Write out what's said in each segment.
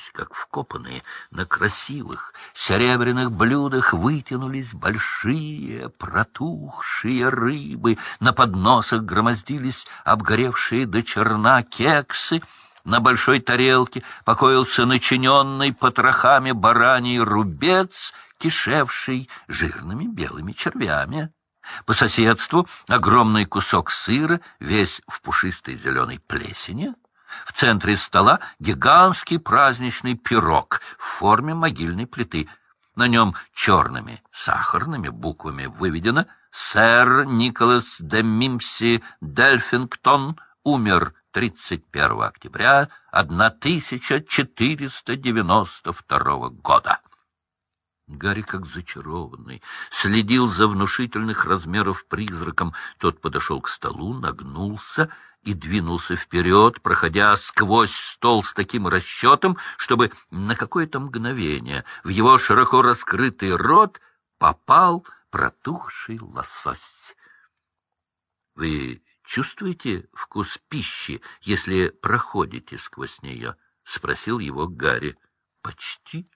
уставились, как вкопанные. На красивых серебряных блюдах вытянулись большие протухшие рыбы, на подносах громоздились обгоревшие до черна кексы, на большой тарелке покоился начиненный потрохами бараний рубец, кишевший жирными белыми червями. По соседству огромный кусок сыра, весь в пушистой зеленой плесени. В центре стола гигантский праздничный пирог в форме могильной плиты. На нем черными сахарными буквами выведено «Сэр Николас де Мимси Дельфингтон умер 31 октября 1492 года». Гарри, как зачарованный, следил за внушительных размеров призраком. Тот подошел к столу, нагнулся и двинулся вперед, проходя сквозь стол с таким расчетом, чтобы на какое-то мгновение в его широко раскрытый рот попал протухший лосось. — Вы чувствуете вкус пищи, если проходите сквозь нее? — спросил его Гарри. — Почти.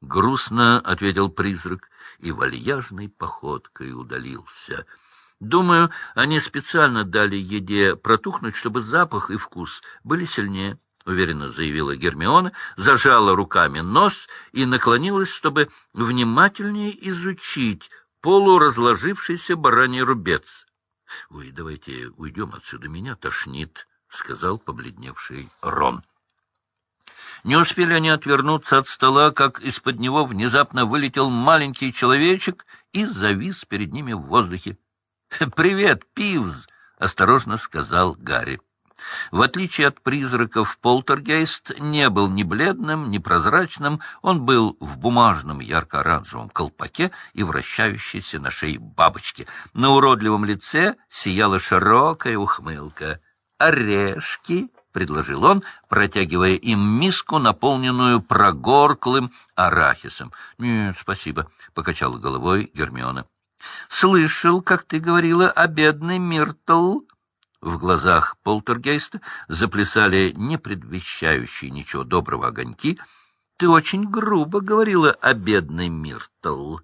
— грустно ответил призрак и вальяжной походкой удалился. — Думаю, они специально дали еде протухнуть, чтобы запах и вкус были сильнее, — уверенно заявила Гермиона, зажала руками нос и наклонилась, чтобы внимательнее изучить полуразложившийся бараний рубец. — Ой, давайте уйдем отсюда, меня тошнит, — сказал побледневший Рон. Не успели они отвернуться от стола, как из-под него внезапно вылетел маленький человечек и завис перед ними в воздухе. — Привет, Пивз! — осторожно сказал Гарри. В отличие от призраков, полтергейст не был ни бледным, ни прозрачным, он был в бумажном ярко-оранжевом колпаке и вращающейся на шее бабочке. На уродливом лице сияла широкая ухмылка. «Орешки!» — предложил он, протягивая им миску, наполненную прогорклым арахисом. — Нет, спасибо, — покачала головой Гермиона. — Слышал, как ты говорила о бедной Миртл. В глазах полтергейста заплясали не предвещающие ничего доброго огоньки. — Ты очень грубо говорила о бедной Миртл.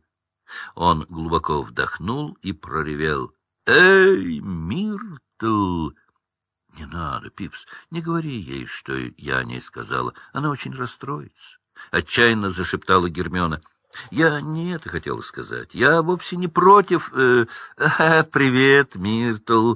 Он глубоко вдохнул и проревел. — Эй, Миртл! — Не надо, Пипс, не говори ей, что я о ней сказала. Она очень расстроится. Отчаянно зашептала Гермиона. — Я не это хотела сказать. Я вовсе не против... Э, э, привет, Миртл.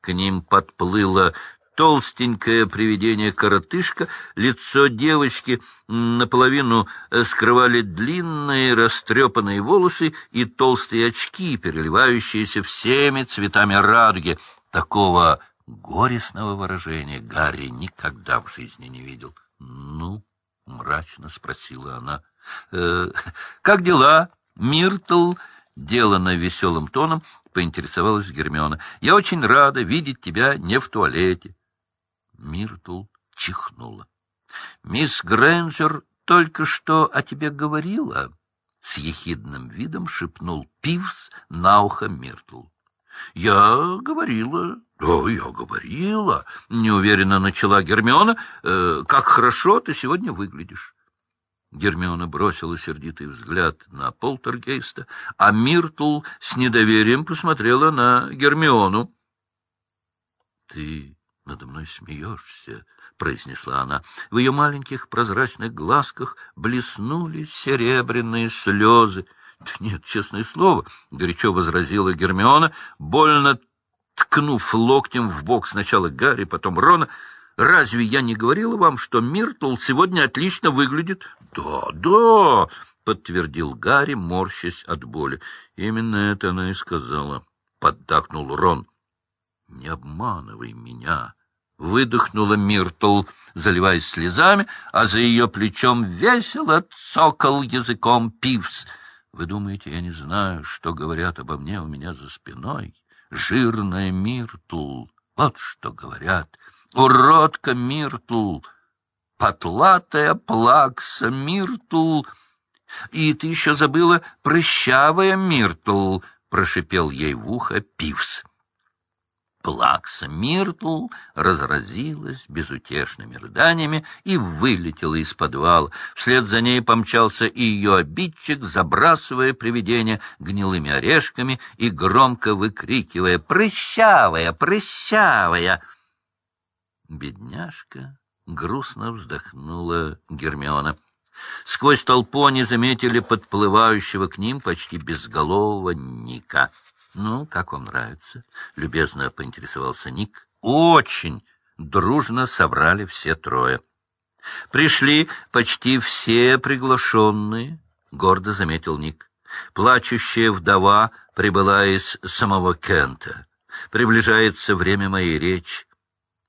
К ним подплыло толстенькое привидение-коротышка, лицо девочки наполовину скрывали длинные растрепанные волосы и толстые очки, переливающиеся всеми цветами радуги. Такого Горестного выражения Гарри никогда в жизни не видел. — Ну? — мрачно спросила она. «Э, — Как дела, Миртл? — делано веселым тоном поинтересовалась Гермиона. — Я очень рада видеть тебя не в туалете. Миртл чихнула. — Мисс Грэнджер только что о тебе говорила, — с ехидным видом шепнул Пивс на ухо Миртл. — Я говорила, — Да, я говорила, — неуверенно начала Гермиона, э, — как хорошо ты сегодня выглядишь. Гермиона бросила сердитый взгляд на полтергейста, а Миртл с недоверием посмотрела на Гермиону. — Ты надо мной смеешься, — произнесла она. В ее маленьких прозрачных глазках блеснули серебряные слезы. — Нет, честное слово, — горячо возразила Гермиона, больно ткнув локтем в бок сначала Гарри, потом Рона. «Разве я не говорила вам, что Миртл сегодня отлично выглядит?» «Да, да!» — подтвердил Гарри, морщась от боли. «Именно это она и сказала», — поддакнул Рон. «Не обманывай меня!» — выдохнула Миртл, заливаясь слезами, а за ее плечом весело цокал языком Пивс. «Вы думаете, я не знаю, что говорят обо мне у меня за спиной?» жирная Миртл, вот что говорят, уродка Миртл, потлатая плакса Миртл, и ты еще забыла прыщавая Миртл, прошипел ей в ухо Пивс. плакса. Миртл разразилась безутешными рыданиями и вылетела из подвала. Вслед за ней помчался и ее обидчик, забрасывая привидение гнилыми орешками и громко выкрикивая «Прыщавая! Прыщавая!» Бедняжка грустно вздохнула Гермиона. Сквозь толпу они заметили подплывающего к ним почти безголового Ника —— Ну, как вам нравится? — любезно поинтересовался Ник. — Очень! — дружно собрали все трое. Пришли почти все приглашенные, — гордо заметил Ник. Плачущая вдова прибыла из самого Кента. Приближается время моей речи.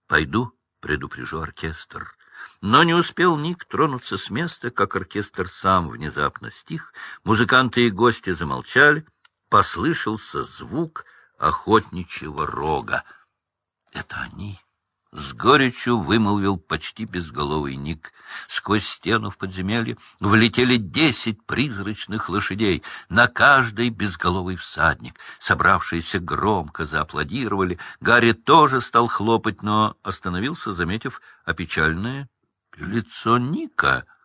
Пойду, предупрежу оркестр. Но не успел Ник тронуться с места, как оркестр сам внезапно стих, музыканты и гости замолчали, послышался звук охотничьего рога. — Это они! — с горечью вымолвил почти безголовый Ник. Сквозь стену в подземелье влетели десять призрачных лошадей, на каждой безголовый всадник. Собравшиеся громко зааплодировали. Гарри тоже стал хлопать, но остановился, заметив опечальное лицо Ника —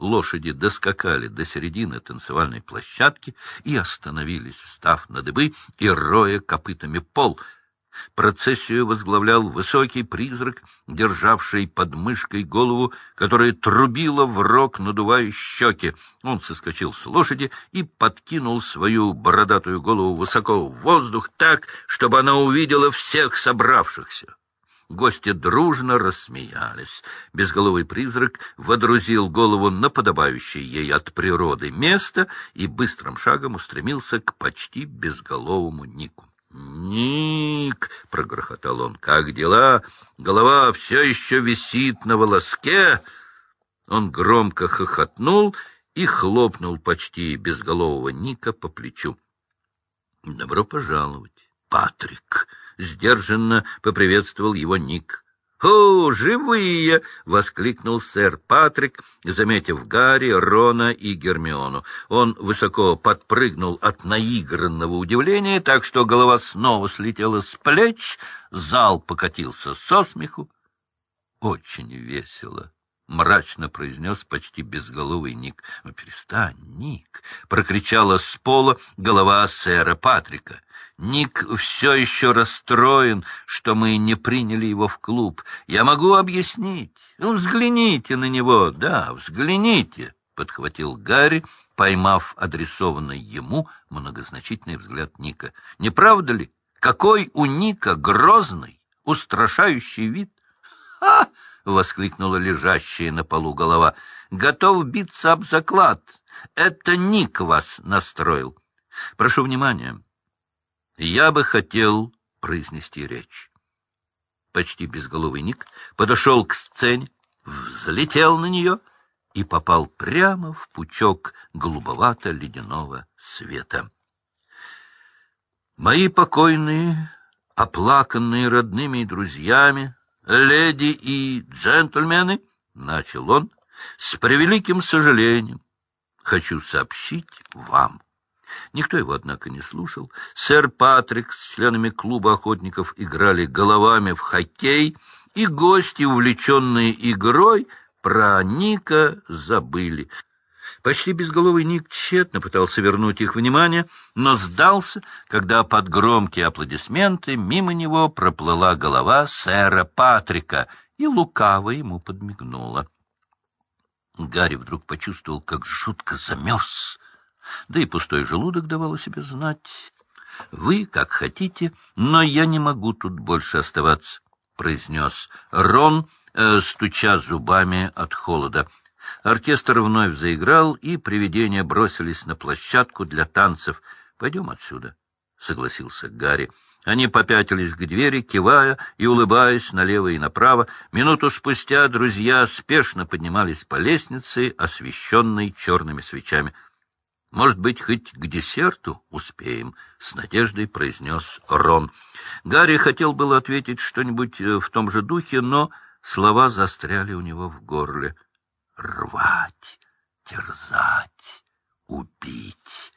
Лошади доскакали до середины танцевальной площадки и остановились, встав на дыбы и роя копытами пол. Процессию возглавлял высокий призрак, державший под мышкой голову, которая трубила в рог, надувая щеки. Он соскочил с лошади и подкинул свою бородатую голову высоко в воздух так, чтобы она увидела всех собравшихся. Гости дружно рассмеялись. Безголовый призрак водрузил голову на подобающее ей от природы место и быстрым шагом устремился к почти безголовому Нику. «Ник!» — прогрохотал он. «Как дела? Голова все еще висит на волоске!» Он громко хохотнул и хлопнул почти безголового Ника по плечу. «Добро пожаловать, Патрик!» сдержанно поприветствовал его Ник. «О, живые!» — воскликнул сэр Патрик, заметив Гарри, Рона и Гермиону. Он высоко подпрыгнул от наигранного удивления, так что голова снова слетела с плеч, зал покатился со смеху. «Очень весело!» — мрачно произнес почти безголовый Ник. «Ну, перестань, Ник!» — прокричала с пола голова сэра Патрика. Ник все еще расстроен, что мы не приняли его в клуб. Я могу объяснить. Ну, взгляните на него. Да, взгляните, — подхватил Гарри, поймав адресованный ему многозначительный взгляд Ника. Не правда ли? Какой у Ника грозный, устрашающий вид! «Ха!» — воскликнула лежащая на полу голова. «Готов биться об заклад. Это Ник вас настроил. Прошу внимания. Я бы хотел произнести речь. Почти безголовый Ник подошел к сцене, взлетел на нее и попал прямо в пучок голубовато-ледяного света. Мои покойные, оплаканные родными и друзьями, леди и джентльмены, — начал он, — с превеликим сожалением хочу сообщить вам — Никто его, однако, не слушал. Сэр Патрик с членами клуба охотников играли головами в хоккей, и гости, увлеченные игрой, про Ника забыли. Почти безголовый Ник тщетно пытался вернуть их внимание, но сдался, когда под громкие аплодисменты мимо него проплыла голова сэра Патрика и лукаво ему подмигнула. Гарри вдруг почувствовал, как жутко замерз да и пустой желудок давал о себе знать. — Вы как хотите, но я не могу тут больше оставаться, — произнес Рон, э, стуча зубами от холода. Оркестр вновь заиграл, и привидения бросились на площадку для танцев. — Пойдем отсюда, — согласился Гарри. Они попятились к двери, кивая и улыбаясь налево и направо. Минуту спустя друзья спешно поднимались по лестнице, освещенной черными свечами. Может быть, хоть к десерту успеем, — с надеждой произнес Рон. Гарри хотел было ответить что-нибудь э, в том же духе, но слова застряли у него в горле. Рвать, терзать, убить.